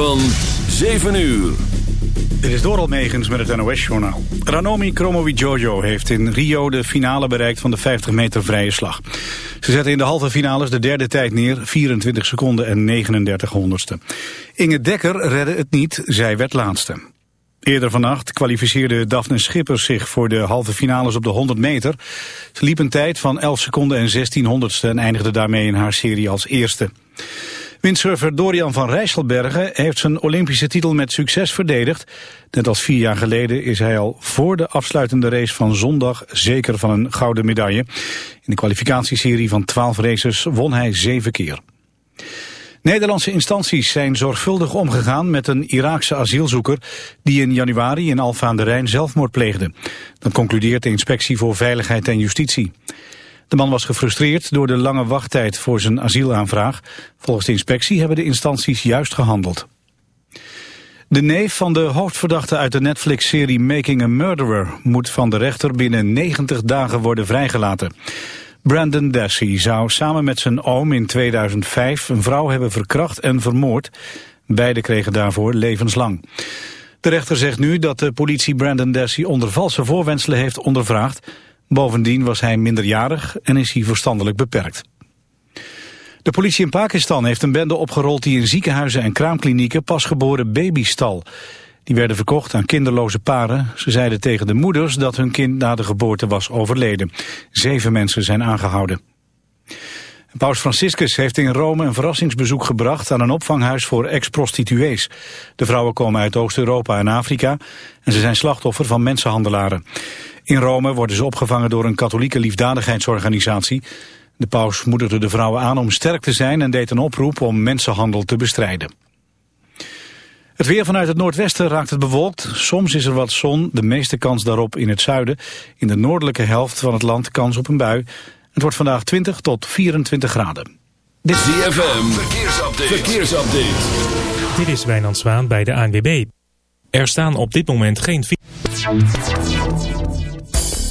Van 7 uur. Dit is Doral Megens met het NOS-journaal. Ranomi Kromowidjojo heeft in Rio de finale bereikt van de 50 meter vrije slag. Ze zette in de halve finales de derde tijd neer, 24 seconden en 39 honderdste. Inge Dekker redde het niet, zij werd laatste. Eerder vannacht kwalificeerde Daphne Schippers zich voor de halve finales op de 100 meter. Ze liep een tijd van 11 seconden en 16 honderdste en eindigde daarmee in haar serie als eerste. Windsurfer Dorian van Rijsselbergen heeft zijn Olympische titel met succes verdedigd. Net als vier jaar geleden is hij al voor de afsluitende race van zondag zeker van een gouden medaille. In de kwalificatieserie van 12 races won hij zeven keer. Nederlandse instanties zijn zorgvuldig omgegaan met een Iraakse asielzoeker die in januari in Alfa aan de Rijn zelfmoord pleegde. Dat concludeert de Inspectie voor Veiligheid en Justitie. De man was gefrustreerd door de lange wachttijd voor zijn asielaanvraag. Volgens de inspectie hebben de instanties juist gehandeld. De neef van de hoofdverdachte uit de Netflix-serie Making a Murderer... moet van de rechter binnen 90 dagen worden vrijgelaten. Brandon Dassey zou samen met zijn oom in 2005 een vrouw hebben verkracht en vermoord. Beiden kregen daarvoor levenslang. De rechter zegt nu dat de politie Brandon Dassey onder valse voorwenselen heeft ondervraagd... Bovendien was hij minderjarig en is hij verstandelijk beperkt. De politie in Pakistan heeft een bende opgerold die in ziekenhuizen en kraamklinieken pasgeboren babystal. Die werden verkocht aan kinderloze paren. Ze zeiden tegen de moeders dat hun kind na de geboorte was overleden. Zeven mensen zijn aangehouden. Paus Franciscus heeft in Rome een verrassingsbezoek gebracht aan een opvanghuis voor ex-prostituees. De vrouwen komen uit Oost-Europa en Afrika en ze zijn slachtoffer van mensenhandelaren. In Rome worden ze opgevangen door een katholieke liefdadigheidsorganisatie. De paus moedigde de vrouwen aan om sterk te zijn en deed een oproep om mensenhandel te bestrijden. Het weer vanuit het noordwesten raakt het bewolkt. Soms is er wat zon, de meeste kans daarop in het zuiden. In de noordelijke helft van het land kans op een bui. Het wordt vandaag 20 tot 24 graden. Dit is ZFM, verkeersupdate. verkeersupdate. Dit is Wijnand Zwaan bij de ANWB. Er staan op dit moment geen...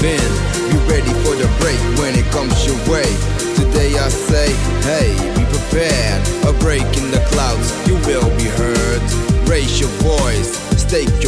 been. You ready for the break when it comes your way. Today I say, hey, be prepared. A break in the clouds, you will be heard. Raise your voice, stake your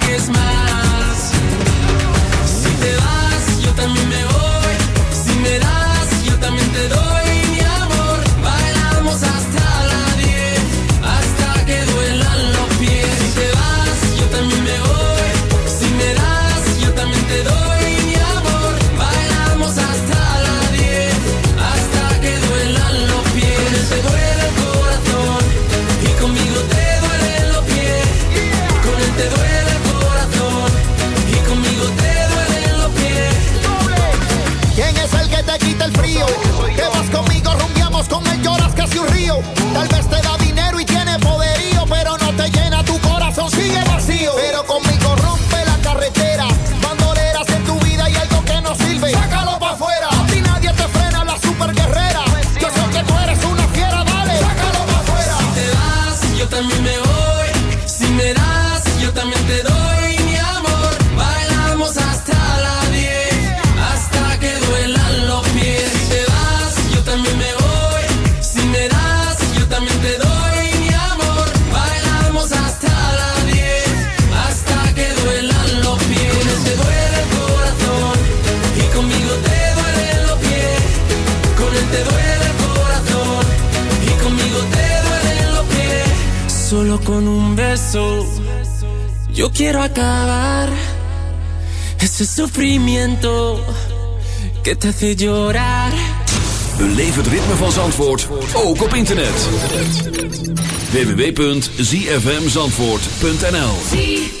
que te llorar. Het ritme van Zandvoort ook op internet. www.zfmzandvoort.nl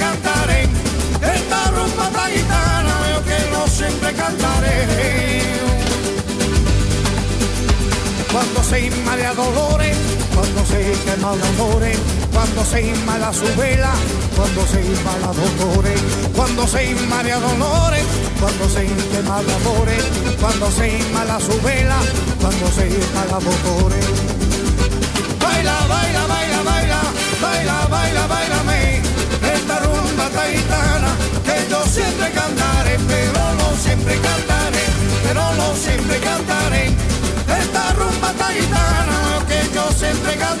Cuando se inmala dolores, cuando se quema de amores, cuando se inmala su vela, cuando se inmala dolores, cuando se inmala dolores, cuando se quema de amores, cuando se inmala su vela, cuando se inmala dolores. Baila, baila, baila, baila, baila, baila, bailame, gitana que yo siempre canto.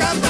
cantando.